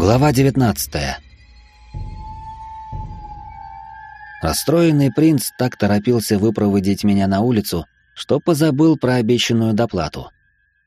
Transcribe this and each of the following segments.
Глава 19 Расстроенный принц так торопился выпроводить меня на улицу, что позабыл про обещанную доплату.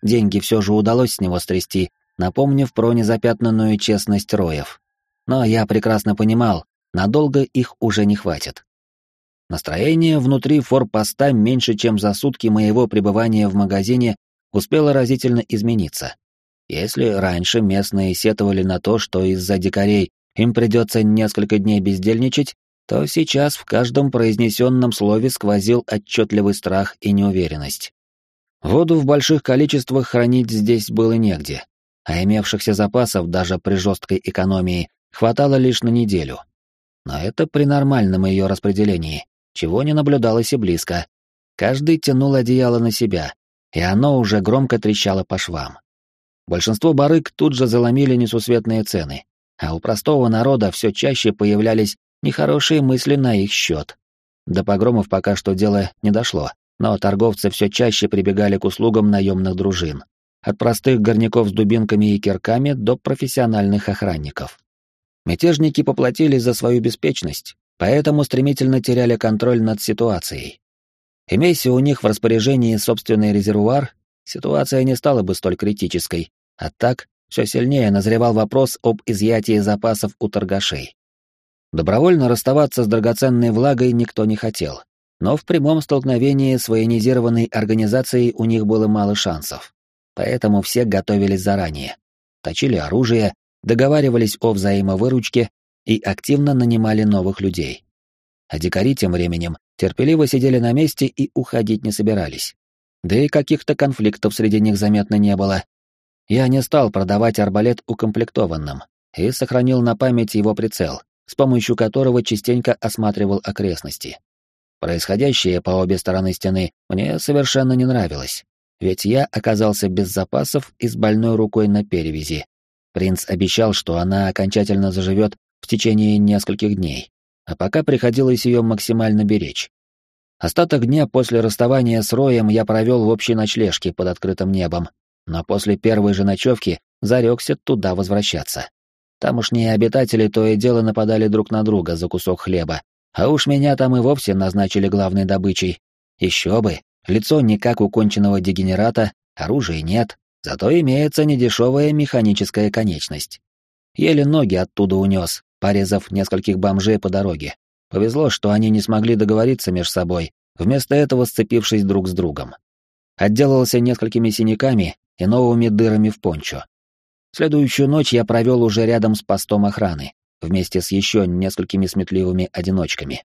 Деньги все же удалось с него стрясти, напомнив про незапятнанную честность Роев. Но я прекрасно понимал, надолго их уже не хватит. Настроение внутри форпоста меньше, чем за сутки моего пребывания в магазине успело разительно измениться. Если раньше местные сетовали на то, что из-за дикарей им придется несколько дней бездельничать, то сейчас в каждом произнесенном слове сквозил отчетливый страх и неуверенность. Воду в больших количествах хранить здесь было негде, а имевшихся запасов даже при жесткой экономии хватало лишь на неделю. Но это при нормальном ее распределении, чего не наблюдалось и близко. Каждый тянул одеяло на себя, и оно уже громко трещало по швам. Большинство барыг тут же заломили несусветные цены, а у простого народа все чаще появлялись нехорошие мысли на их счет. До погромов пока что дело не дошло, но торговцы все чаще прибегали к услугам наемных дружин, от простых горняков с дубинками и кирками до профессиональных охранников. Мятежники поплатились за свою беспечность, поэтому стремительно теряли контроль над ситуацией. Имейся у них в распоряжении собственный резервуар, ситуация не стала бы столь критической, а так все сильнее назревал вопрос об изъятии запасов у торгашей. Добровольно расставаться с драгоценной влагой никто не хотел, но в прямом столкновении с военизированной организацией у них было мало шансов. Поэтому все готовились заранее. Точили оружие, договаривались о взаимовыручке и активно нанимали новых людей. А дикари тем временем терпеливо сидели на месте и уходить не собирались. Да и каких-то конфликтов среди них заметно не было. Я не стал продавать арбалет укомплектованным и сохранил на память его прицел, с помощью которого частенько осматривал окрестности. Происходящее по обе стороны стены мне совершенно не нравилось, ведь я оказался без запасов и с больной рукой на перевязи. Принц обещал, что она окончательно заживет в течение нескольких дней, а пока приходилось ее максимально беречь. Остаток дня после расставания с Роем я провел в общей ночлежке под открытым небом, но после первой же ночевки зарекся туда возвращаться. Тамошние обитатели то и дело нападали друг на друга за кусок хлеба, а уж меня там и вовсе назначили главной добычей. Еще бы, лицо не как у конченного дегенерата, оружия нет, зато имеется недешевая механическая конечность. Еле ноги оттуда унес, порезав нескольких бомжей по дороге. Повезло, что они не смогли договориться между собой, вместо этого сцепившись друг с другом. Отделался несколькими синяками и новыми дырами в пончо. Следующую ночь я провел уже рядом с постом охраны, вместе с еще несколькими сметливыми одиночками.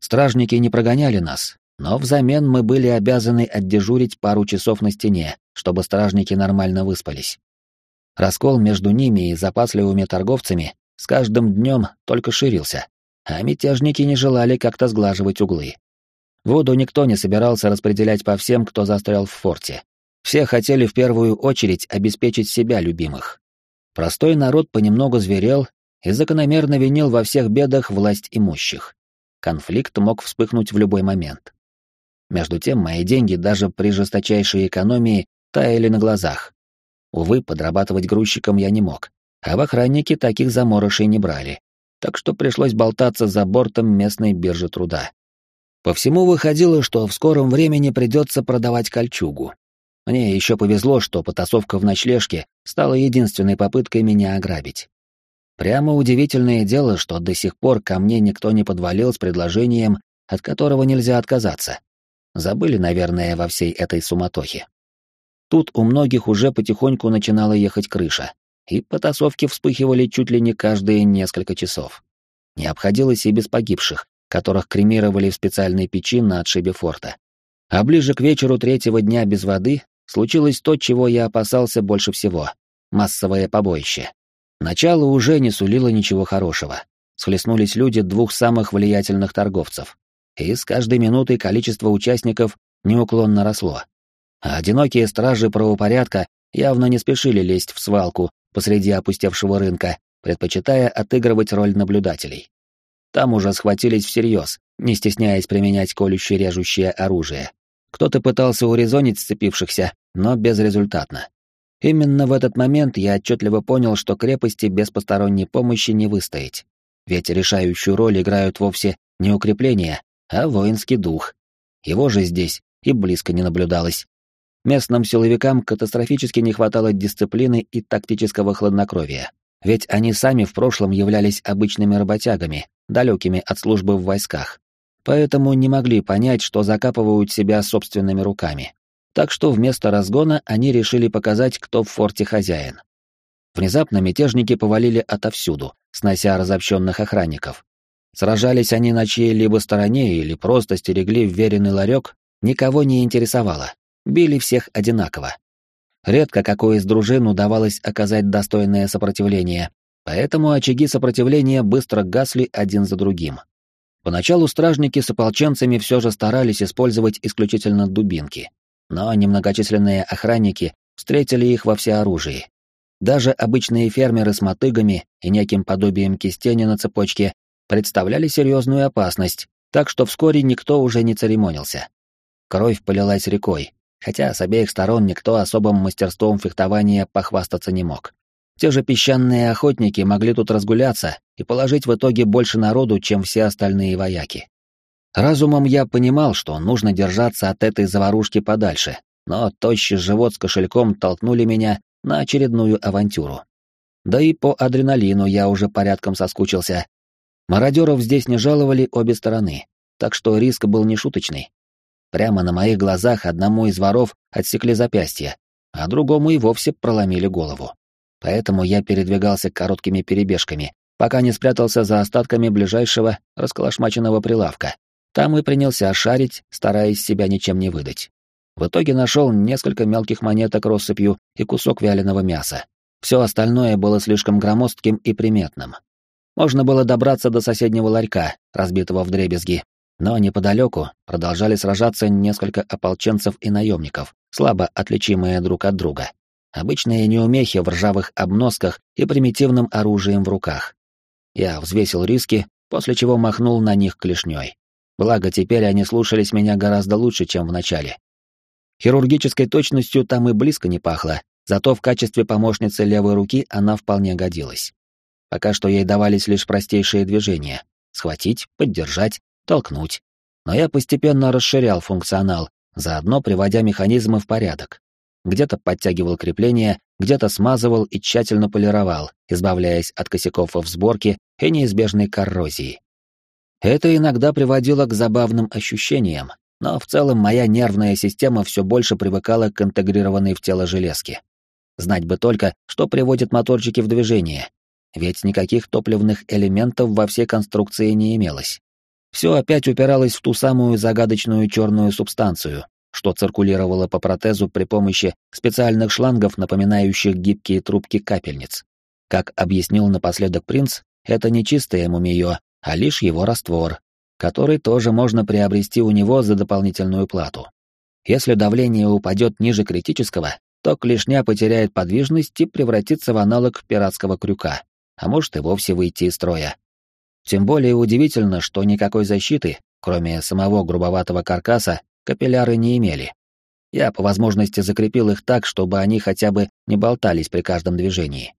Стражники не прогоняли нас, но взамен мы были обязаны отдежурить пару часов на стене, чтобы стражники нормально выспались. Раскол между ними и запасливыми торговцами с каждым днем только ширился, а мятежники не желали как-то сглаживать углы. Воду никто не собирался распределять по всем, кто застрял в форте. Все хотели в первую очередь обеспечить себя любимых. Простой народ понемногу зверел и закономерно винил во всех бедах власть имущих. Конфликт мог вспыхнуть в любой момент. Между тем, мои деньги даже при жесточайшей экономии таяли на глазах. Увы, подрабатывать грузчиком я не мог, а в охраннике таких заморышей не брали, так что пришлось болтаться за бортом местной биржи труда. По всему выходило, что в скором времени придется продавать кольчугу. Мне еще повезло, что потасовка в ночлежке стала единственной попыткой меня ограбить. Прямо удивительное дело, что до сих пор ко мне никто не подвалил с предложением, от которого нельзя отказаться. Забыли, наверное, во всей этой суматохе. Тут у многих уже потихоньку начинала ехать крыша, и потасовки вспыхивали чуть ли не каждые несколько часов. Не обходилось и без погибших, которых кремировали в специальной печи на отшибе форта. А ближе к вечеру третьего дня без воды случилось то, чего я опасался больше всего — массовое побоище. Начало уже не сулило ничего хорошего. Схлестнулись люди двух самых влиятельных торговцев. И с каждой минутой количество участников неуклонно росло. А одинокие стражи правопорядка явно не спешили лезть в свалку посреди опустевшего рынка, предпочитая отыгрывать роль наблюдателей. Там уже схватились всерьез, не стесняясь применять колюще-режущее оружие. Кто-то пытался урезонить сцепившихся, но безрезультатно. Именно в этот момент я отчетливо понял, что крепости без посторонней помощи не выстоять. Ведь решающую роль играют вовсе не укрепления, а воинский дух. Его же здесь и близко не наблюдалось. Местным силовикам катастрофически не хватало дисциплины и тактического хладнокровия. Ведь они сами в прошлом являлись обычными работягами, далекими от службы в войсках. Поэтому не могли понять, что закапывают себя собственными руками. Так что вместо разгона они решили показать, кто в форте хозяин. Внезапно мятежники повалили отовсюду, снося разобщенных охранников. Сражались они на чьей-либо стороне или просто стерегли вверенный ларек, никого не интересовало. Били всех одинаково. Редко какой из дружин удавалось оказать достойное сопротивление, поэтому очаги сопротивления быстро гасли один за другим. Поначалу стражники с ополченцами все же старались использовать исключительно дубинки, но немногочисленные охранники встретили их во всеоружии. Даже обычные фермеры с мотыгами и неким подобием кистени на цепочке представляли серьезную опасность, так что вскоре никто уже не церемонился. Кровь полилась рекой, хотя с обеих сторон никто особым мастерством фехтования похвастаться не мог. Те же песчаные охотники могли тут разгуляться и положить в итоге больше народу, чем все остальные вояки. Разумом я понимал, что нужно держаться от этой заварушки подальше, но тощий живот с кошельком толкнули меня на очередную авантюру. Да и по адреналину я уже порядком соскучился. Мародеров здесь не жаловали обе стороны, так что риск был нешуточный. Прямо на моих глазах одному из воров отсекли запястье, а другому и вовсе проломили голову. Поэтому я передвигался короткими перебежками, пока не спрятался за остатками ближайшего расколошмаченного прилавка. Там и принялся шарить, стараясь себя ничем не выдать. В итоге нашел несколько мелких монеток россыпью и кусок вяленого мяса. Все остальное было слишком громоздким и приметным. Можно было добраться до соседнего ларька, разбитого в дребезги, но неподалеку продолжали сражаться несколько ополченцев и наемников, слабо отличимые друг от друга. Обычные неумехи в ржавых обносках и примитивным оружием в руках. Я взвесил риски, после чего махнул на них клешней. Благо, теперь они слушались меня гораздо лучше, чем в начале. Хирургической точностью там и близко не пахло, зато в качестве помощницы левой руки она вполне годилась. Пока что ей давались лишь простейшие движения — схватить, поддержать, толкнуть. Но я постепенно расширял функционал, заодно приводя механизмы в порядок. Где-то подтягивал крепления, где-то смазывал и тщательно полировал, избавляясь от косяков в сборке и неизбежной коррозии. Это иногда приводило к забавным ощущениям, но в целом моя нервная система все больше привыкала к интегрированной в тело железке. Знать бы только, что приводит моторчики в движение, ведь никаких топливных элементов во всей конструкции не имелось. Все опять упиралось в ту самую загадочную черную субстанцию, что циркулировало по протезу при помощи специальных шлангов, напоминающих гибкие трубки капельниц. Как объяснил напоследок принц, это не чистое мумиё, а лишь его раствор, который тоже можно приобрести у него за дополнительную плату. Если давление упадет ниже критического, то клешня потеряет подвижность и превратится в аналог пиратского крюка, а может и вовсе выйти из строя. Тем более удивительно, что никакой защиты, кроме самого грубоватого каркаса, капилляры не имели. Я по возможности закрепил их так, чтобы они хотя бы не болтались при каждом движении.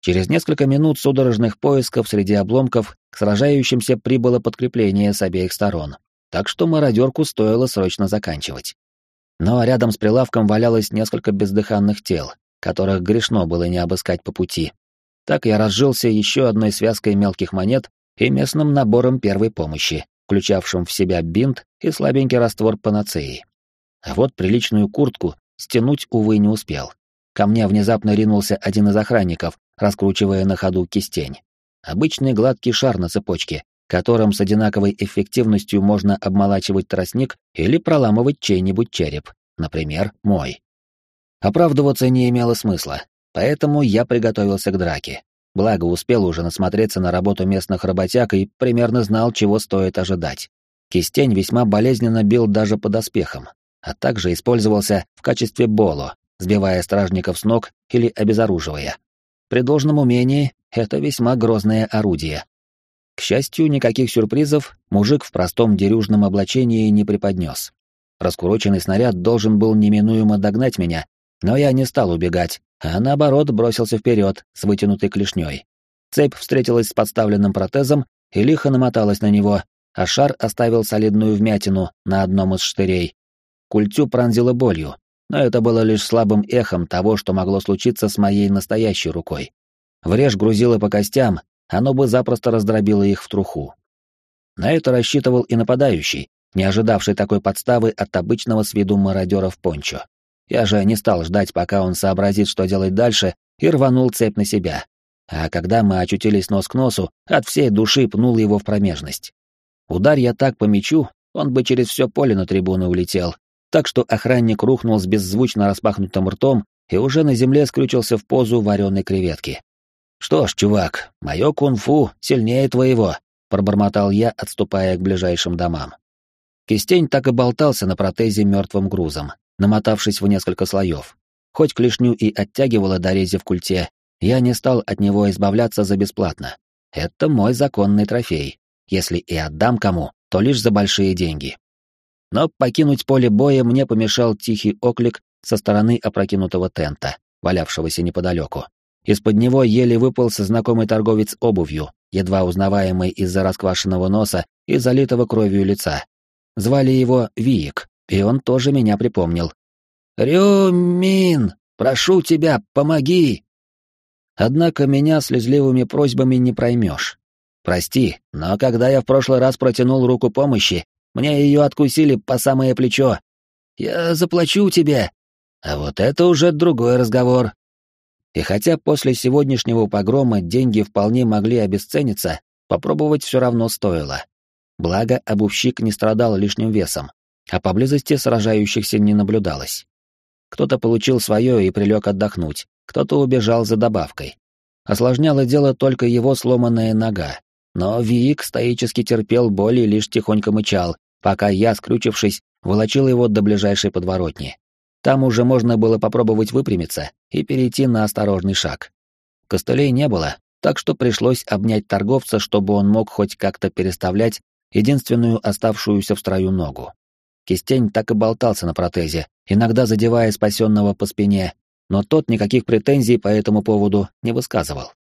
Через несколько минут судорожных поисков среди обломков к сражающимся прибыло подкрепление с обеих сторон, так что мародерку стоило срочно заканчивать. Но рядом с прилавком валялось несколько бездыханных тел, которых грешно было не обыскать по пути. Так я разжился еще одной связкой мелких монет и местным набором первой помощи, включавшим в себя бинт и слабенький раствор панацеи. А вот приличную куртку стянуть, увы, не успел. Ко мне внезапно ринулся один из охранников, раскручивая на ходу кистень. Обычный гладкий шар на цепочке, которым с одинаковой эффективностью можно обмолачивать тростник или проламывать чей-нибудь череп, например, мой. Оправдываться не имело смысла, поэтому я приготовился к драке. Благо успел уже насмотреться на работу местных работяг и примерно знал, чего стоит ожидать. Кистень весьма болезненно бил даже по доспехам, а также использовался в качестве боло, сбивая стражников с ног или обезоруживая. При должном умении это весьма грозное орудие. К счастью, никаких сюрпризов мужик в простом дерюжном облачении не преподнес. Раскуроченный снаряд должен был неминуемо догнать меня, Но я не стал убегать, а наоборот бросился вперед с вытянутой клешней. Цепь встретилась с подставленным протезом и лихо намоталась на него, а шар оставил солидную вмятину на одном из штырей. Культю пронзило болью, но это было лишь слабым эхом того, что могло случиться с моей настоящей рукой. Врежь грузило по костям, оно бы запросто раздробило их в труху. На это рассчитывал и нападающий, не ожидавший такой подставы от обычного с виду мародера в пончо. Я же не стал ждать, пока он сообразит, что делать дальше, и рванул цепь на себя. А когда мы очутились нос к носу, от всей души пнул его в промежность. Ударь я так по мячу, он бы через все поле на трибуну улетел. Так что охранник рухнул с беззвучно распахнутым ртом и уже на земле скрючился в позу вареной креветки. «Что ж, чувак, мое кунг-фу сильнее твоего», — пробормотал я, отступая к ближайшим домам. Кистень так и болтался на протезе мертвым грузом, намотавшись в несколько слоев. Хоть клешню и оттягивала до рези в культе, я не стал от него избавляться за бесплатно. Это мой законный трофей. Если и отдам кому, то лишь за большие деньги. Но покинуть поле боя мне помешал тихий оклик со стороны опрокинутого тента, валявшегося неподалеку. Из-под него еле выполз знакомый торговец обувью, едва узнаваемый из-за расквашенного носа и залитого кровью лица. Звали его Виик, и он тоже меня припомнил. «Рюмин, прошу тебя, помоги!» Однако меня слезливыми просьбами не проймешь. Прости, но когда я в прошлый раз протянул руку помощи, мне ее откусили по самое плечо. Я заплачу тебе. А вот это уже другой разговор. И хотя после сегодняшнего погрома деньги вполне могли обесцениться, попробовать все равно стоило. Благо, обувщик не страдал лишним весом, а поблизости сражающихся не наблюдалось. Кто-то получил свое и прилег отдохнуть, кто-то убежал за добавкой. Осложняло дело только его сломанная нога. Но Виик стоически терпел боль и лишь тихонько мычал, пока я, скрючившись, волочил его до ближайшей подворотни. Там уже можно было попробовать выпрямиться и перейти на осторожный шаг. Костылей не было, так что пришлось обнять торговца, чтобы он мог хоть как-то переставлять единственную оставшуюся в строю ногу. Кистень так и болтался на протезе, иногда задевая спасенного по спине, но тот никаких претензий по этому поводу не высказывал.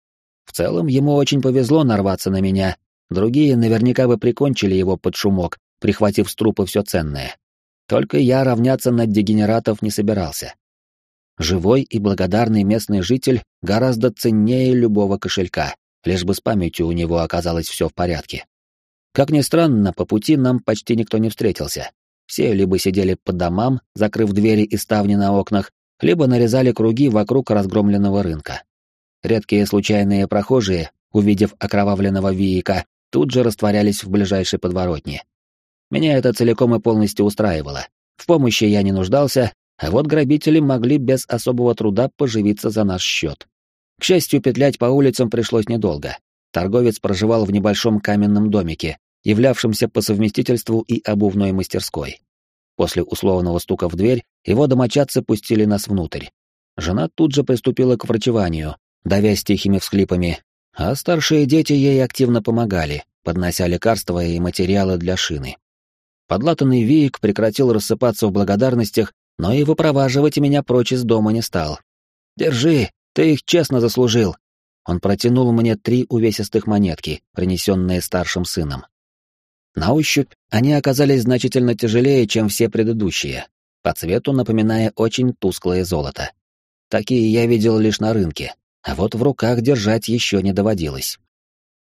В целом, ему очень повезло нарваться на меня, другие наверняка бы прикончили его под шумок, прихватив с трупа все ценное. Только я равняться на дегенератов не собирался. Живой и благодарный местный житель гораздо ценнее любого кошелька, лишь бы с памятью у него оказалось все в порядке. Как ни странно, по пути нам почти никто не встретился. Все либо сидели по домам, закрыв двери и ставни на окнах, либо нарезали круги вокруг разгромленного рынка. Редкие случайные прохожие, увидев окровавленного Виика, тут же растворялись в ближайшей подворотне, меня это целиком и полностью устраивало. В помощи я не нуждался, а вот грабители могли без особого труда поживиться за наш счет. К счастью, петлять по улицам пришлось недолго. Торговец проживал в небольшом каменном домике, являвшемся по совместительству и обувной мастерской. После условного стука в дверь его домочадцы пустили нас внутрь. Жена тут же приступила к врачеванию, давясь тихими всхлипами, а старшие дети ей активно помогали, поднося лекарства и материалы для шины. Подлатанный веек прекратил рассыпаться в благодарностях, но и выпроваживать меня прочь из дома не стал. «Держи, ты их честно заслужил». Он протянул мне три увесистых монетки, принесенные старшим сыном. На ощупь они оказались значительно тяжелее, чем все предыдущие, по цвету напоминая очень тусклое золото. Такие я видел лишь на рынке, а вот в руках держать еще не доводилось.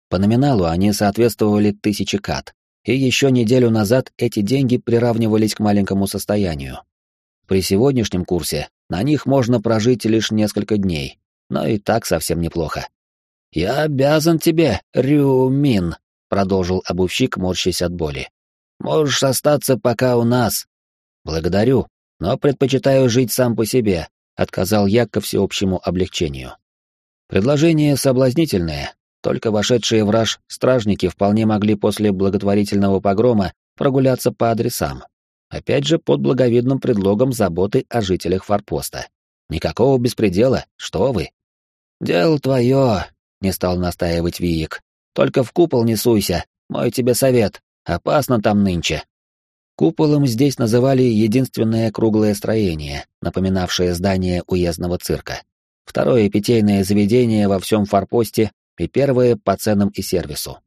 По номиналу они соответствовали тысяче кат, и еще неделю назад эти деньги приравнивались к маленькому состоянию. При сегодняшнем курсе на них можно прожить лишь несколько дней, но и так совсем неплохо. «Я обязан тебе, Рюмин», — продолжил обувщик, морщась от боли. «Можешь остаться пока у нас». «Благодарю, но предпочитаю жить сам по себе», — отказал я ко всеобщему облегчению. Предложение соблазнительное, только вошедшие в раж стражники вполне могли после благотворительного погрома прогуляться по адресам. Опять же, под благовидным предлогом заботы о жителях форпоста. Никакого беспредела, что вы. «Дело твое», — не стал настаивать Виик. «Только в купол не суйся, мой тебе совет, опасно там нынче». Куполом здесь называли единственное круглое строение, напоминавшее здание уездного цирка. Второе питейное заведение во всем форпосте и первое по ценам и сервису.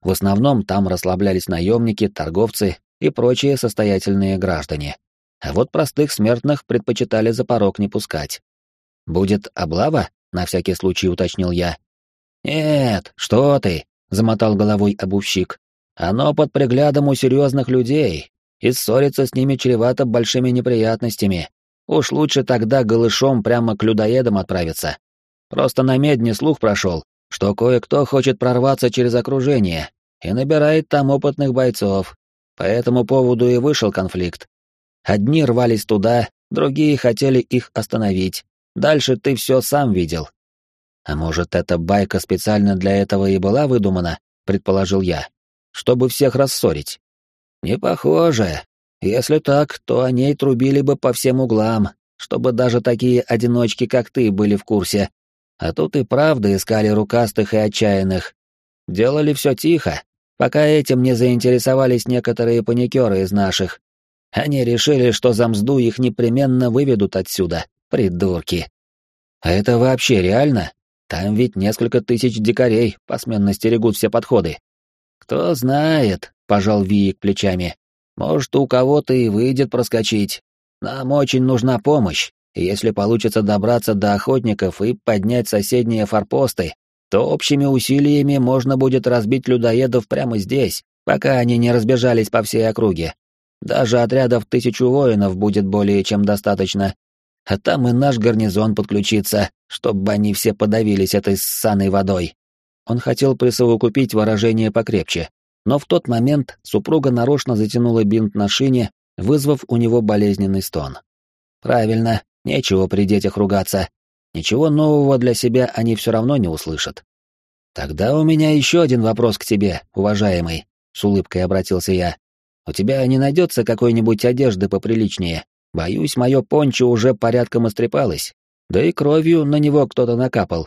В основном там расслаблялись наемники, торговцы и прочие состоятельные граждане. А вот простых смертных предпочитали за порог не пускать. «Будет облава?» — на всякий случай уточнил я. «Нет, что ты!» — замотал головой обувщик. «Оно под приглядом у серьезных людей, и ссориться с ними чревато большими неприятностями. Уж лучше тогда голышом прямо к людоедам отправиться. Просто на медне слух прошел, что кое-кто хочет прорваться через окружение и набирает там опытных бойцов. По этому поводу и вышел конфликт. Одни рвались туда, другие хотели их остановить. Дальше ты все сам видел. А может, эта байка специально для этого и была выдумана, предположил я, чтобы всех рассорить. Не похоже. Если так, то о ней трубили бы по всем углам, чтобы даже такие одиночки, как ты, были в курсе. А тут и правда искали рукастых и отчаянных. Делали все тихо, пока этим не заинтересовались некоторые паникеры из наших. Они решили, что за мзду их непременно выведут отсюда, придурки. А это вообще реально? Там ведь несколько тысяч дикарей посменно стерегут все подходы. Кто знает, пожал Виик плечами. Может, у кого-то и выйдет проскочить. Нам очень нужна помощь, если получится добраться до охотников и поднять соседние форпосты, то общими усилиями можно будет разбить людоедов прямо здесь, пока они не разбежались по всей округе. Даже отрядов тысячу воинов будет более чем достаточно. А там и наш гарнизон подключится, чтобы они все подавились этой ссаной водой. Он хотел присовокупить выражение покрепче, но в тот момент супруга нарочно затянула бинт на шине, вызвав у него болезненный стон. Правильно, нечего при детях ругаться. Ничего нового для себя они все равно не услышат. Тогда у меня еще один вопрос к тебе, уважаемый, с улыбкой обратился я. У тебя не найдется какой-нибудь одежды поприличнее? Боюсь, мое пончо уже порядком истрепалось. Да и кровью на него кто-то накапал,